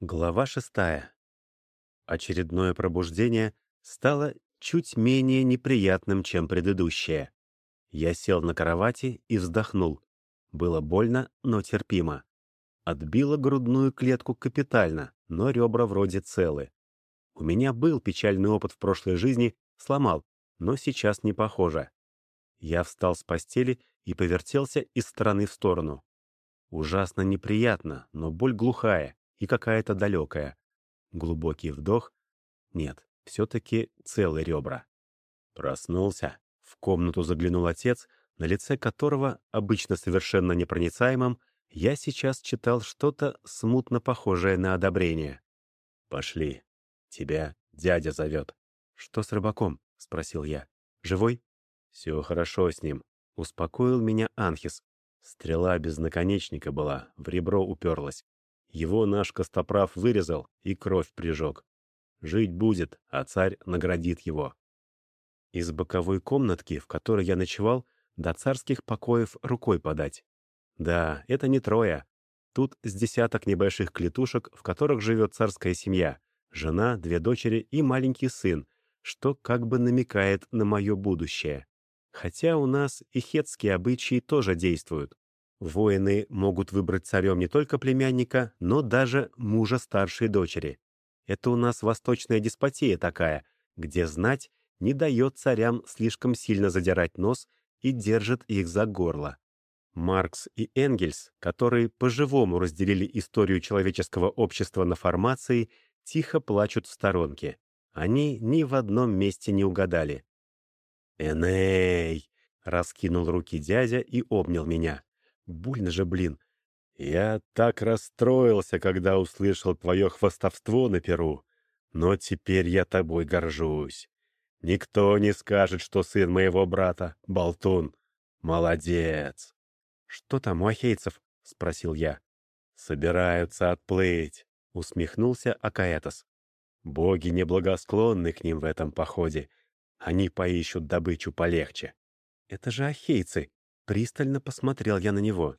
Глава шестая. Очередное пробуждение стало чуть менее неприятным, чем предыдущее. Я сел на кровати и вздохнул. Было больно, но терпимо. Отбило грудную клетку капитально, но ребра вроде целы. У меня был печальный опыт в прошлой жизни, сломал, но сейчас не похоже. Я встал с постели и повертелся из стороны в сторону. Ужасно неприятно, но боль глухая и какая-то далекая. Глубокий вдох. Нет, все-таки целые ребра. Проснулся. В комнату заглянул отец, на лице которого, обычно совершенно непроницаемым, я сейчас читал что-то смутно похожее на одобрение. «Пошли. Тебя дядя зовет». «Что с рыбаком?» — спросил я. «Живой?» «Все хорошо с ним», — успокоил меня Анхис. Стрела без наконечника была, в ребро уперлась. Его наш костоправ вырезал и кровь прижег. Жить будет, а царь наградит его. Из боковой комнатки, в которой я ночевал, до царских покоев рукой подать. Да, это не трое. Тут с десяток небольших клетушек, в которых живет царская семья. Жена, две дочери и маленький сын, что как бы намекает на мое будущее. Хотя у нас и хетские обычаи тоже действуют. Воины могут выбрать царем не только племянника, но даже мужа старшей дочери. Это у нас восточная деспотия такая, где знать не дает царям слишком сильно задирать нос и держит их за горло. Маркс и Энгельс, которые по-живому разделили историю человеческого общества на формации, тихо плачут в сторонке. Они ни в одном месте не угадали. «Эней!» — раскинул руки дядя и обнял меня. Больно же, блин. Я так расстроился, когда услышал твое хвостовство на перу. Но теперь я тобой горжусь. Никто не скажет, что сын моего брата — болтун. Молодец. — Что там у ахейцев? — спросил я. — Собираются отплыть, — усмехнулся Акаэтос. Боги неблагосклонны к ним в этом походе. Они поищут добычу полегче. — Это же ахейцы, Пристально посмотрел я на него.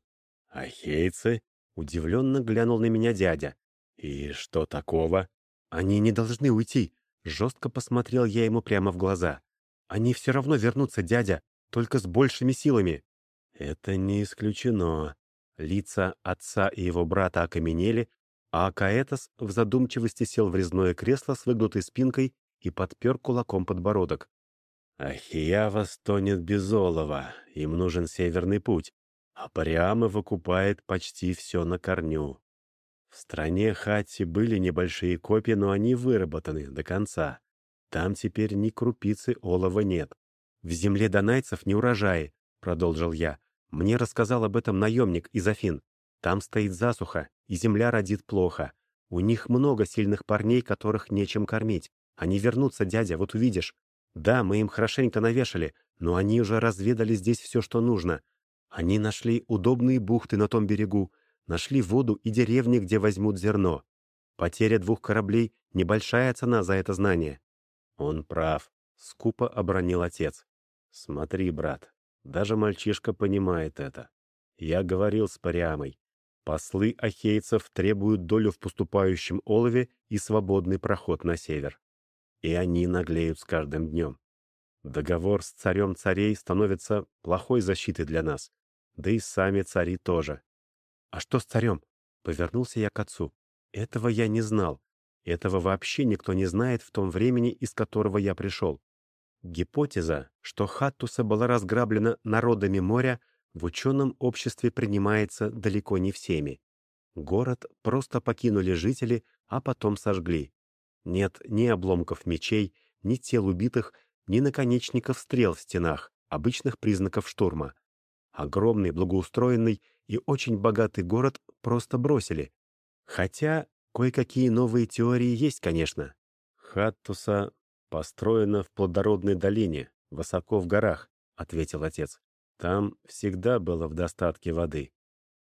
«Ахейцы?» — удивленно глянул на меня дядя. «И что такого?» «Они не должны уйти!» — жестко посмотрел я ему прямо в глаза. «Они все равно вернутся, дядя, только с большими силами!» «Это не исключено». Лица отца и его брата окаменели, а Акаэтос в задумчивости сел в резное кресло с выгнутой спинкой и подпер кулаком подбородок. Ахиява стонет без олова, им нужен северный путь, а Париама выкупает почти все на корню. В стране Хатти были небольшие копии, но они выработаны до конца. Там теперь ни крупицы олова нет. «В земле донайцев не урожаи», — продолжил я. «Мне рассказал об этом наемник из Афин. Там стоит засуха, и земля родит плохо. У них много сильных парней, которых нечем кормить. Они вернутся, дядя, вот увидишь. Да, мы им хорошенько навешали, но они уже разведали здесь все, что нужно. Они нашли удобные бухты на том берегу, нашли воду и деревни, где возьмут зерно. Потеря двух кораблей — небольшая цена за это знание. Он прав, — скупо обронил отец. Смотри, брат, даже мальчишка понимает это. Я говорил с Париамой. Послы ахейцев требуют долю в поступающем олове и свободный проход на север и они наглеют с каждым днем. Договор с царем царей становится плохой защитой для нас, да и сами цари тоже. «А что с царем?» — повернулся я к отцу. «Этого я не знал. Этого вообще никто не знает в том времени, из которого я пришел. Гипотеза, что Хаттуса была разграблена народами моря, в ученом обществе принимается далеко не всеми. Город просто покинули жители, а потом сожгли. Нет ни обломков мечей, ни тел убитых, ни наконечников стрел в стенах, обычных признаков штурма. Огромный, благоустроенный и очень богатый город просто бросили. Хотя кое-какие новые теории есть, конечно. Хаттуса построена в плодородной долине, высоко в горах, — ответил отец. Там всегда было в достатке воды.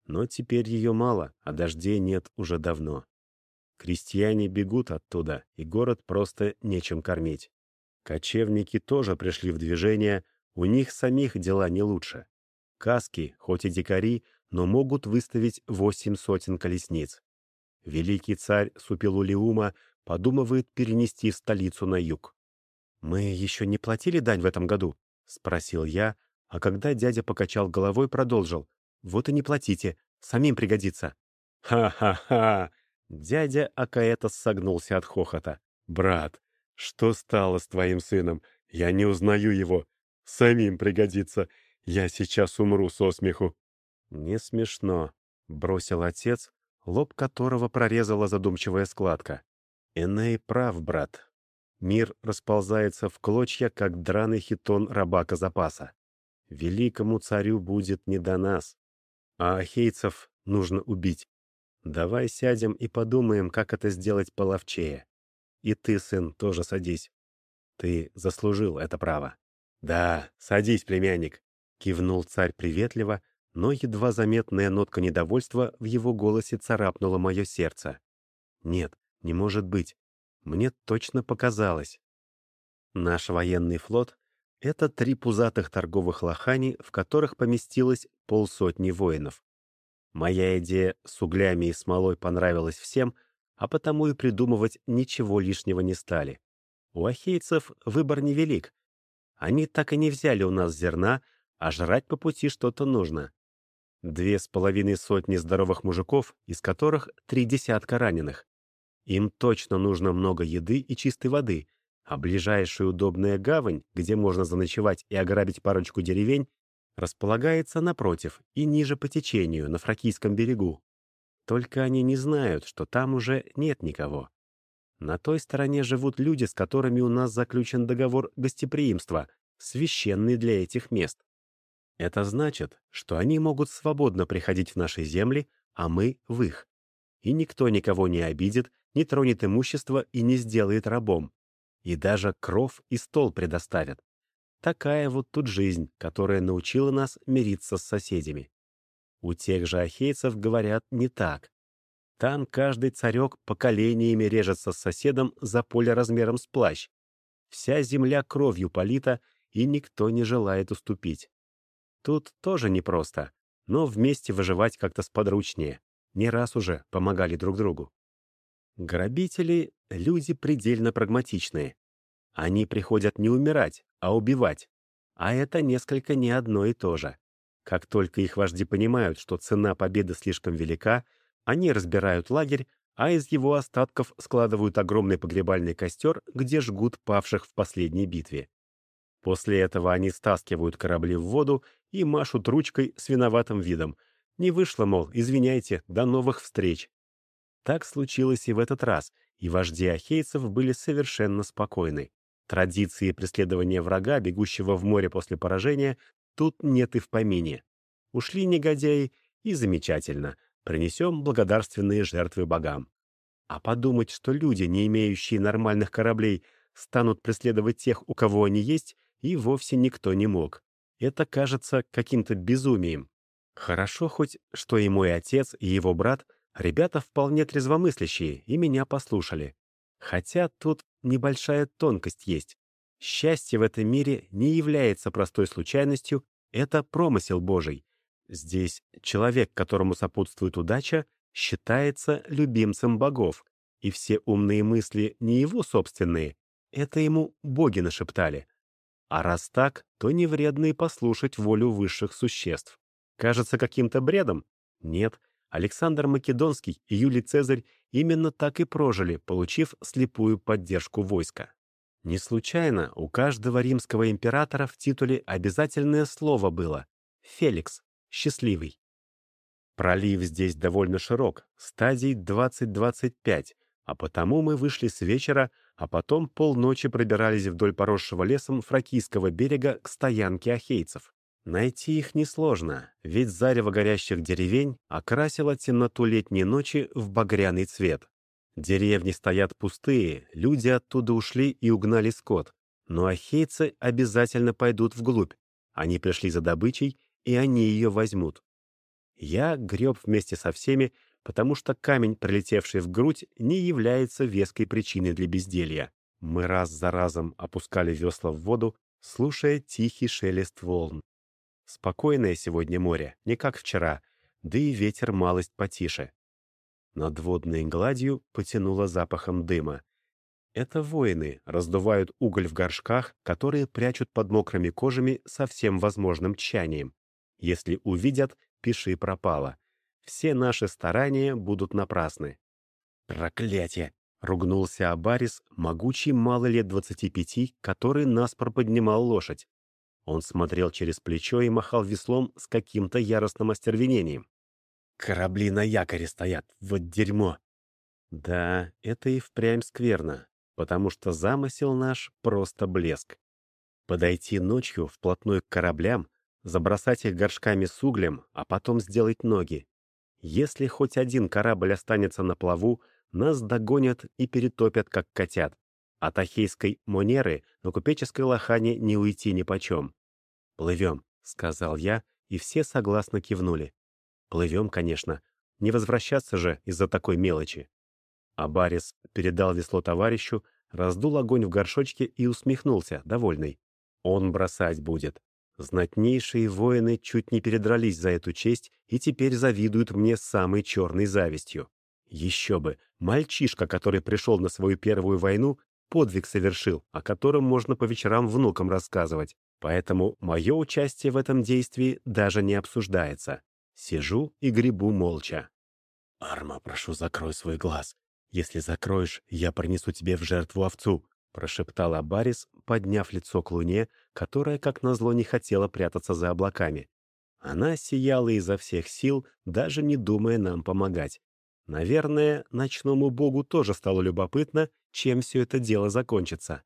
Но теперь ее мало, а дождей нет уже давно. Крестьяне бегут оттуда, и город просто нечем кормить. Кочевники тоже пришли в движение, у них самих дела не лучше. Каски, хоть и дикари, но могут выставить восемь сотен колесниц. великий царь Супилулиума подумывает перенести столицу на юг. «Мы еще не платили дань в этом году?» — спросил я, а когда дядя покачал головой, продолжил. «Вот и не платите, самим пригодится». «Ха-ха-ха!» Дядя Акаэта согнулся от хохота. «Брат, что стало с твоим сыном? Я не узнаю его. Самим пригодится. Я сейчас умру со смеху». «Не смешно», — бросил отец, лоб которого прорезала задумчивая складка. «Эней прав, брат. Мир расползается в клочья, как драный хитон рабака запаса. Великому царю будет не до нас. А ахейцев нужно убить. Давай сядем и подумаем, как это сделать половчее. И ты, сын, тоже садись. Ты заслужил это право. Да, садись, племянник, кивнул царь приветливо, но едва заметная нотка недовольства в его голосе царапнула мое сердце. Нет, не может быть. Мне точно показалось. Наш военный флот — это три пузатых торговых лохани, в которых поместилось полсотни воинов. Моя идея с углями и смолой понравилась всем, а потому и придумывать ничего лишнего не стали. У ахейцев выбор невелик. Они так и не взяли у нас зерна, а жрать по пути что-то нужно. Две с половиной сотни здоровых мужиков, из которых три десятка раненых. Им точно нужно много еды и чистой воды, а ближайшая удобная гавань, где можно заночевать и ограбить парочку деревень, располагается напротив и ниже по течению, на Фракийском берегу. Только они не знают, что там уже нет никого. На той стороне живут люди, с которыми у нас заключен договор гостеприимства, священный для этих мест. Это значит, что они могут свободно приходить в наши земли, а мы — в их. И никто никого не обидит, не тронет имущество и не сделает рабом. И даже кров и стол предоставят. Такая вот тут жизнь, которая научила нас мириться с соседями. У тех же ахейцев говорят не так. Там каждый царек поколениями режется с соседом за поле размером с плащ. Вся земля кровью полита, и никто не желает уступить. Тут тоже непросто, но вместе выживать как-то сподручнее. Не раз уже помогали друг другу. Грабители — люди предельно прагматичные. Они приходят не умирать, а убивать. А это несколько не одно и то же. Как только их вожди понимают, что цена победы слишком велика, они разбирают лагерь, а из его остатков складывают огромный погребальный костер, где жгут павших в последней битве. После этого они стаскивают корабли в воду и машут ручкой с виноватым видом. Не вышло, мол, извиняйте, до новых встреч. Так случилось и в этот раз, и вожди ахейцев были совершенно спокойны. Традиции преследования врага, бегущего в море после поражения, тут нет и в помине. Ушли негодяи, и замечательно. Принесем благодарственные жертвы богам. А подумать, что люди, не имеющие нормальных кораблей, станут преследовать тех, у кого они есть, и вовсе никто не мог. Это кажется каким-то безумием. Хорошо хоть, что и мой отец, и его брат — ребята вполне трезвомыслящие, и меня послушали. Хотя тут небольшая тонкость есть. Счастье в этом мире не является простой случайностью, это промысел Божий. Здесь человек, которому сопутствует удача, считается любимцем богов, и все умные мысли не его собственные, это ему боги нашептали. А раз так, то не вредно и послушать волю высших существ. Кажется каким-то бредом? Нет, Александр Македонский и Юлий Цезарь именно так и прожили, получив слепую поддержку войска. Не случайно у каждого римского императора в титуле обязательное слово было «Феликс», «счастливый». Пролив здесь довольно широк, стадий 20-25, а потому мы вышли с вечера, а потом полночи пробирались вдоль поросшего лесом фракийского берега к стоянке ахейцев. Найти их несложно, ведь зарево горящих деревень окрасило темноту летней ночи в багряный цвет. Деревни стоят пустые, люди оттуда ушли и угнали скот. Но ахейцы обязательно пойдут вглубь. Они пришли за добычей, и они ее возьмут. Я греб вместе со всеми, потому что камень, прилетевший в грудь, не является веской причиной для безделья. Мы раз за разом опускали весла в воду, слушая тихий шелест волн. Спокойное сегодня море, не как вчера, да и ветер малость потише. Над водной гладью потянуло запахом дыма. Это воины раздувают уголь в горшках, которые прячут под мокрыми кожами со всем возможным тщанием. Если увидят, пиши пропало. Все наши старания будут напрасны. «Проклятие!» — ругнулся Абарис, могучий мало лет двадцати пяти, который наспор поднимал лошадь. Он смотрел через плечо и махал веслом с каким-то яростным остервенением. «Корабли на якоре стоят, вот дерьмо!» Да, это и впрямь скверно потому что замысел наш — просто блеск. Подойти ночью вплотную к кораблям, забросать их горшками с углем, а потом сделать ноги. Если хоть один корабль останется на плаву, нас догонят и перетопят, как котят. От Ахейской Монеры на купеческой лохане не уйти ни почем. «Плывем», — сказал я, и все согласно кивнули. «Плывем, конечно. Не возвращаться же из-за такой мелочи». А Барис передал весло товарищу, раздул огонь в горшочке и усмехнулся, довольный. Он бросать будет. Знатнейшие воины чуть не передрались за эту честь и теперь завидуют мне самой черной завистью. Еще бы, мальчишка, который пришел на свою первую войну, подвиг совершил, о котором можно по вечерам внукам рассказывать. Поэтому мое участие в этом действии даже не обсуждается. Сижу и гребу молча. «Арма, прошу, закрой свой глаз. «Если закроешь, я принесу тебе в жертву овцу», — прошептала Барис, подняв лицо к луне, которая, как назло, не хотела прятаться за облаками. Она сияла изо всех сил, даже не думая нам помогать. Наверное, ночному богу тоже стало любопытно, чем все это дело закончится.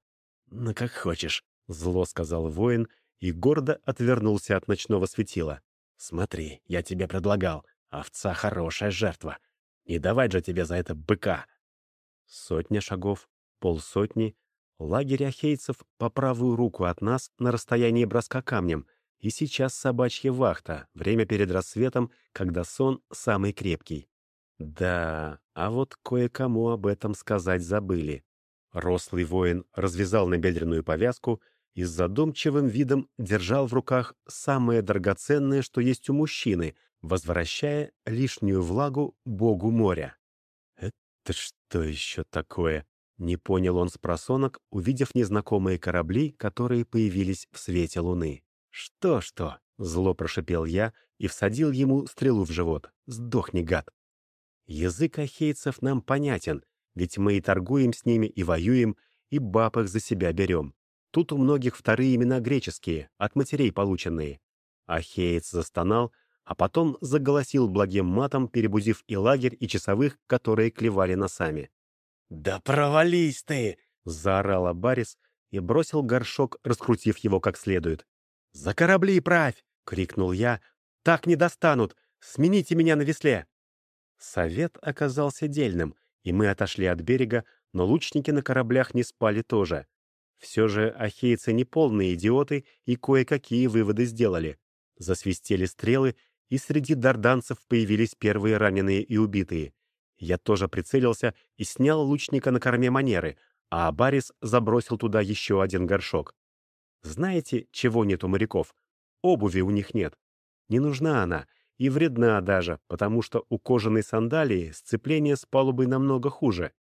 «Ну, как хочешь», — зло сказал воин и гордо отвернулся от ночного светила. «Смотри, я тебе предлагал. Овца — хорошая жертва. Не давать же тебе за это быка. Сотня шагов, полсотни. Лагерь ахейцев по правую руку от нас на расстоянии броска камнем. И сейчас собачья вахта, время перед рассветом, когда сон самый крепкий. Да, а вот кое-кому об этом сказать забыли. Рослый воин развязал набедренную повязку и с задумчивым видом держал в руках самое драгоценное, что есть у мужчины, возвращая лишнюю влагу богу моря. «Это что еще такое?» Не понял он с просонок, увидев незнакомые корабли, которые появились в свете луны. «Что-что?» — зло прошипел я и всадил ему стрелу в живот. «Сдохни, гад!» Язык ахейцев нам понятен, ведь мы и торгуем с ними, и воюем, и баб их за себя берем. Тут у многих вторые имена греческие, от матерей полученные. Ахеец застонал, а потом заголосил благим матом, перебудив и лагерь, и часовых, которые клевали носами. «Да провались ты!» — заорал Барис и бросил горшок, раскрутив его как следует. «За корабли правь!» — крикнул я. «Так не достанут! Смените меня на весле!» Совет оказался дельным, и мы отошли от берега, но лучники на кораблях не спали тоже. Все же ахейцы не полные идиоты и кое-какие выводы сделали. Засвистели стрелы, и среди дарданцев появились первые раненые и убитые. Я тоже прицелился и снял лучника на корме манеры, а Барис забросил туда еще один горшок. Знаете, чего нет у моряков? Обуви у них нет. Не нужна она, и вредна даже, потому что у кожаной сандалии сцепление с палубой намного хуже.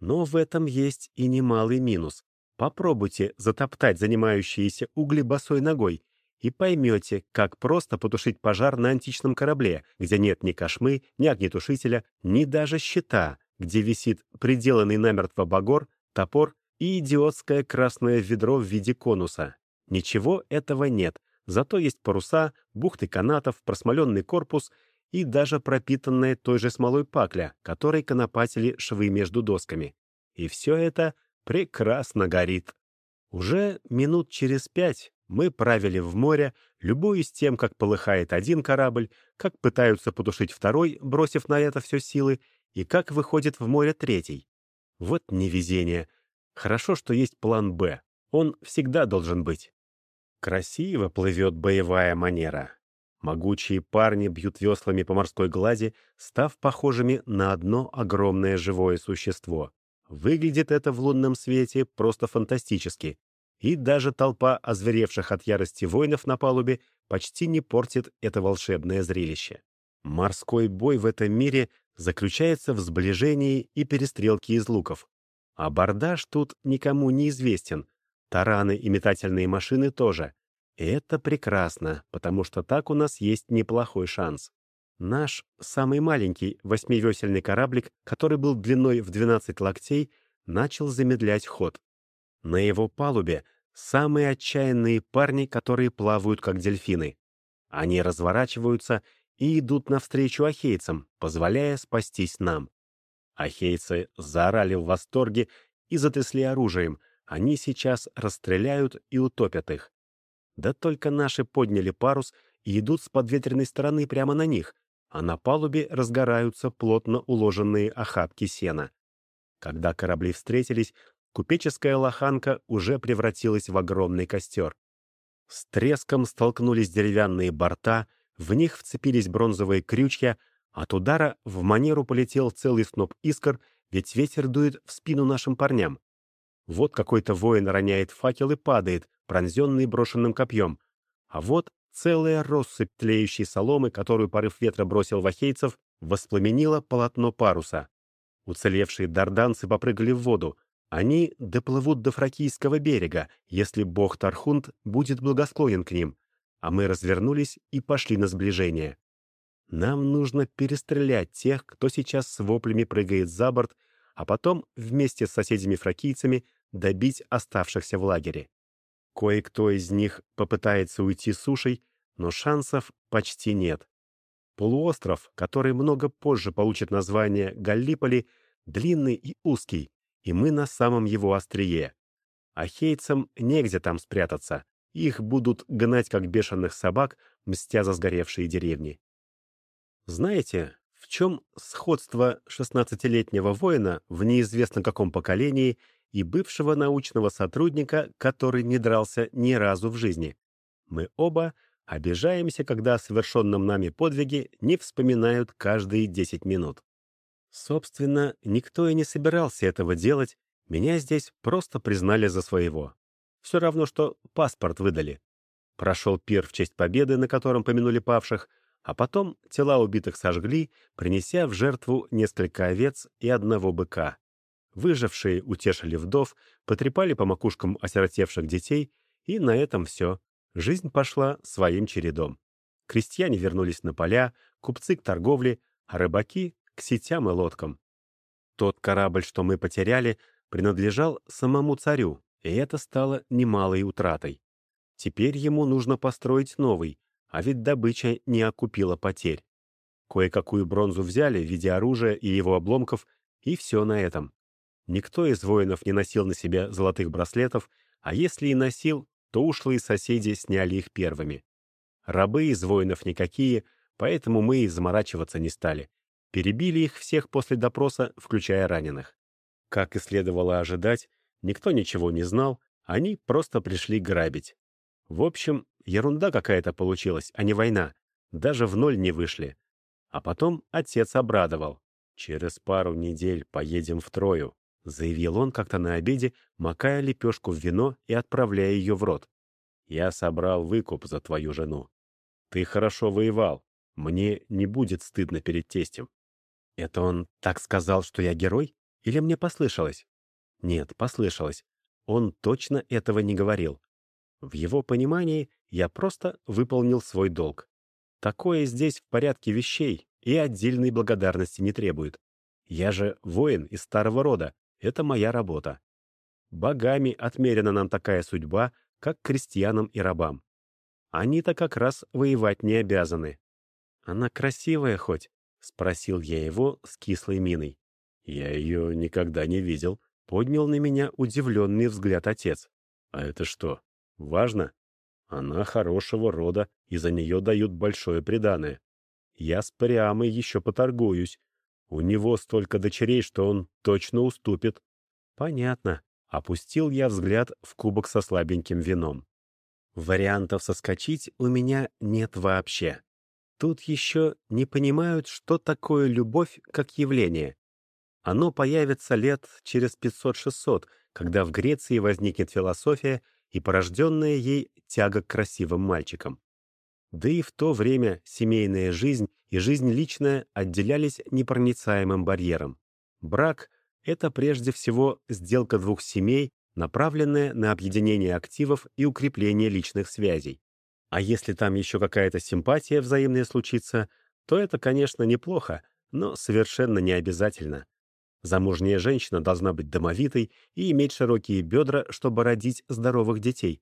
Но в этом есть и немалый минус. Попробуйте затоптать занимающиеся угли босой ногой, и поймете, как просто потушить пожар на античном корабле, где нет ни кошмы, ни огнетушителя, ни даже щита, где висит приделанный намертво багор, топор и идиотское красное ведро в виде конуса. Ничего этого нет, зато есть паруса, бухты канатов, просмоленный корпус и даже пропитанная той же смолой пакля, которой конопатили швы между досками. И все это прекрасно горит. Уже минут через пять мы правили в море, любуясь тем, как полыхает один корабль, как пытаются потушить второй, бросив на это все силы, и как выходит в море третий. Вот невезение. Хорошо, что есть план «Б». Он всегда должен быть. Красиво плывет боевая манера. Могучие парни бьют веслами по морской глади, став похожими на одно огромное живое существо. Выглядит это в лунном свете просто фантастически и даже толпа озверевших от ярости воинов на палубе почти не портит это волшебное зрелище. Морской бой в этом мире заключается в сближении и перестрелке из луков. А бардаж тут никому не известен. Тараны и метательные машины тоже. Это прекрасно, потому что так у нас есть неплохой шанс. Наш самый маленький восьмивесельный кораблик, который был длиной в 12 локтей, начал замедлять ход. На его палубе самые отчаянные парни, которые плавают как дельфины. Они разворачиваются и идут навстречу ахейцам, позволяя спастись нам. Ахейцы заорали в восторге и затрясли оружием. Они сейчас расстреляют и утопят их. Да только наши подняли парус и идут с подветренной стороны прямо на них, а на палубе разгораются плотно уложенные охапки сена. Когда корабли встретились, купеческая лоханка уже превратилась в огромный костер. С треском столкнулись деревянные борта, в них вцепились бронзовые крючья, от удара в манеру полетел целый сноп искр, ведь ветер дует в спину нашим парням. Вот какой-то воин роняет факел и падает, пронзенный брошенным копьем. А вот целая россыпь тлеющей соломы, которую порыв ветра бросил в ахейцев, воспламенила полотно паруса. Уцелевшие дарданцы попрыгали в воду. Они доплывут до фракийского берега, если бог Тархунд будет благосклонен к ним. А мы развернулись и пошли на сближение. Нам нужно перестрелять тех, кто сейчас с воплями прыгает за борт, а потом вместе с соседями-фракийцами добить оставшихся в лагере. Кое-кто из них попытается уйти сушей, но шансов почти нет. Полуостров, который много позже получит название Галлиполи, длинный и узкий, и мы на самом его острие. А хейцам негде там спрятаться. Их будут гнать, как бешеных собак, мстя за сгоревшие деревни. Знаете, в чем сходство 16-летнего воина в неизвестно каком поколении и бывшего научного сотрудника, который не дрался ни разу в жизни? Мы оба обижаемся, когда о совершенном нами подвиге не вспоминают каждые 10 минут. Собственно, никто и не собирался этого делать, меня здесь просто признали за своего. Все равно, что паспорт выдали. Прошел пир в честь победы, на котором помянули павших — а потом тела убитых сожгли, принеся в жертву несколько овец и одного быка. Выжившие утешили вдов, потрепали по макушкам осиротевших детей, и на этом все. Жизнь пошла своим чередом. Крестьяне вернулись на поля, купцы к торговле, а рыбаки — к сетям и лодкам. Тот корабль, что мы потеряли, принадлежал самому царю, и это стало немалой утратой. Теперь ему нужно построить новый, а ведь добыча не окупила потерь. Кое-какую бронзу взяли в виде оружия и его обломков, и все на этом. Никто из воинов не носил на себе золотых браслетов, а если и носил, то ушлые соседи сняли их первыми. Рабы из воинов никакие, поэтому мы и заморачиваться не стали. Перебили их всех после допроса, включая раненых. Как и следовало ожидать, никто ничего не знал, они просто пришли грабить. В общем, ерунда какая-то получилась, а не война. Даже в ноль не вышли. А потом отец обрадовал. «Через пару недель поедем в Трою», — заявил он как-то на обеде, макая лепешку в вино и отправляя ее в рот. «Я собрал выкуп за твою жену. Ты хорошо воевал. Мне не будет стыдно перед тестем». «Это он так сказал, что я герой? Или мне послышалось?» «Нет, послышалось. Он точно этого не говорил. В его понимании я просто выполнил свой долг. Такое здесь в порядке вещей и отдельной благодарности не требует. Я же воин из старого рода, это моя работа. Богами отмерена нам такая судьба, как крестьянам и рабам. Они-то как раз воевать не обязаны. «Она красивая хоть?» — спросил я его с кислой миной. Я ее никогда не видел. Поднял на меня удивленный взгляд отец. «А это что, важно?» Она хорошего рода, и за нее дают большое преданное. Я с Приамой еще поторгуюсь. У него столько дочерей, что он точно уступит. Понятно. Опустил я взгляд в кубок со слабеньким вином. Вариантов соскочить у меня нет вообще. Тут еще не понимают, что такое любовь как явление. Оно появится лет через 500-600, когда в Греции возникнет философия и порожденная ей тяга к красивым мальчикам. Да и в то время семейная жизнь и жизнь личная отделялись непроницаемым барьером. Брак — это прежде всего сделка двух семей, направленная на объединение активов и укрепление личных связей. А если там еще какая-то симпатия взаимная случится, то это, конечно, неплохо, но совершенно не обязательно. Замужняя женщина должна быть домовитой и иметь широкие бедра, чтобы родить здоровых детей.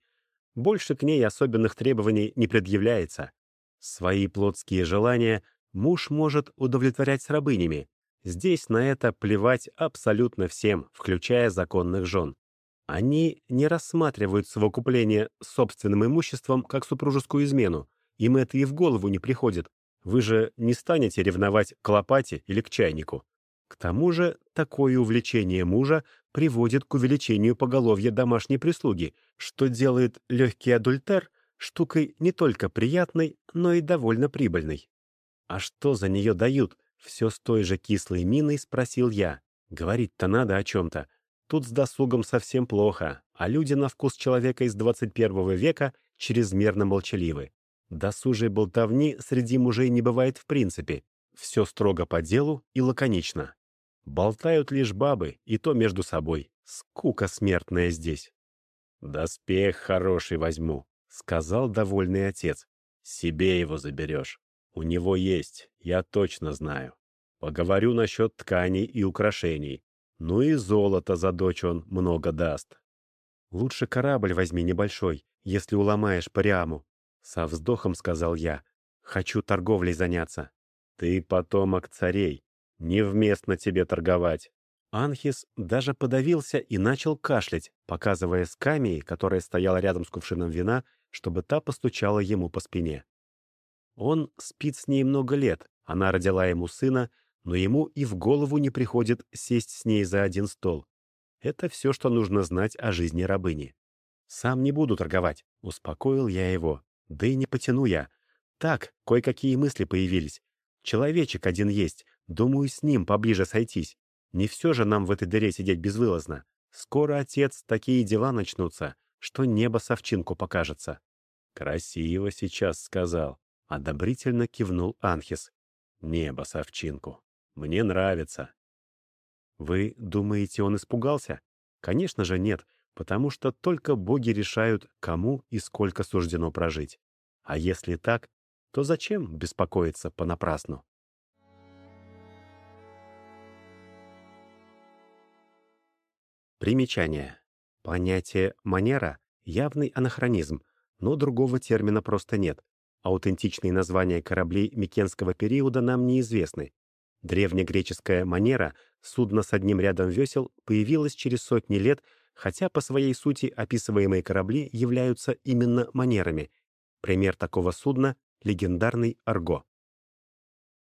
Больше к ней особенных требований не предъявляется. Свои плотские желания муж может удовлетворять с рабынями. Здесь на это плевать абсолютно всем, включая законных жен. Они не рассматривают совокупление собственным имуществом как супружескую измену. Им это и в голову не приходит. Вы же не станете ревновать к лопате или к чайнику. К тому же, такое увлечение мужа приводит к увеличению поголовья домашней прислуги, что делает легкий адультер штукой не только приятной, но и довольно прибыльной. «А что за нее дают?» — все с той же кислой миной спросил я. Говорить-то надо о чем-то. Тут с досугом совсем плохо, а люди на вкус человека из 21 века чрезмерно молчаливы. Досужей болтовни среди мужей не бывает в принципе. Все строго по делу и лаконично. Болтают лишь бабы, и то между собой. Скука смертная здесь. «Доспех хороший возьму», — сказал довольный отец. «Себе его заберешь. У него есть, я точно знаю. Поговорю насчет тканей и украшений. Ну и золото за дочь он много даст. Лучше корабль возьми небольшой, если уломаешь Париаму. Со вздохом сказал я. Хочу торговлей заняться. Ты потомок царей. Невместно тебе торговать. Анхис даже подавился и начал кашлять, показывая скамии, которая стояла рядом с кувшином вина, чтобы та постучала ему по спине. Он спит с ней много лет, она родила ему сына, но ему и в голову не приходит сесть с ней за один стол. Это все, что нужно знать о жизни рабыни. «Сам не буду торговать», — успокоил я его. «Да и не потяну я. Так, кое-какие мысли появились. Человечек один есть, думаю, с ним поближе сойтись. Не все же нам в этой дыре сидеть безвылазно. Скоро, отец, такие дела начнутся, что небо совчинку покажется». «Красиво сейчас сказал», — одобрительно кивнул Анхис. «Небо совчинку». Мне нравится». Вы думаете, он испугался? Конечно же нет, потому что только боги решают, кому и сколько суждено прожить. А если так, то зачем беспокоиться понапрасну? Примечание. Понятие «манера» — явный анахронизм, но другого термина просто нет. Аутентичные названия кораблей Микенского периода нам неизвестны, Древнегреческая манера, судно с одним рядом весел, появилась через сотни лет, хотя по своей сути описываемые корабли являются именно манерами. Пример такого судна — легендарный «Арго».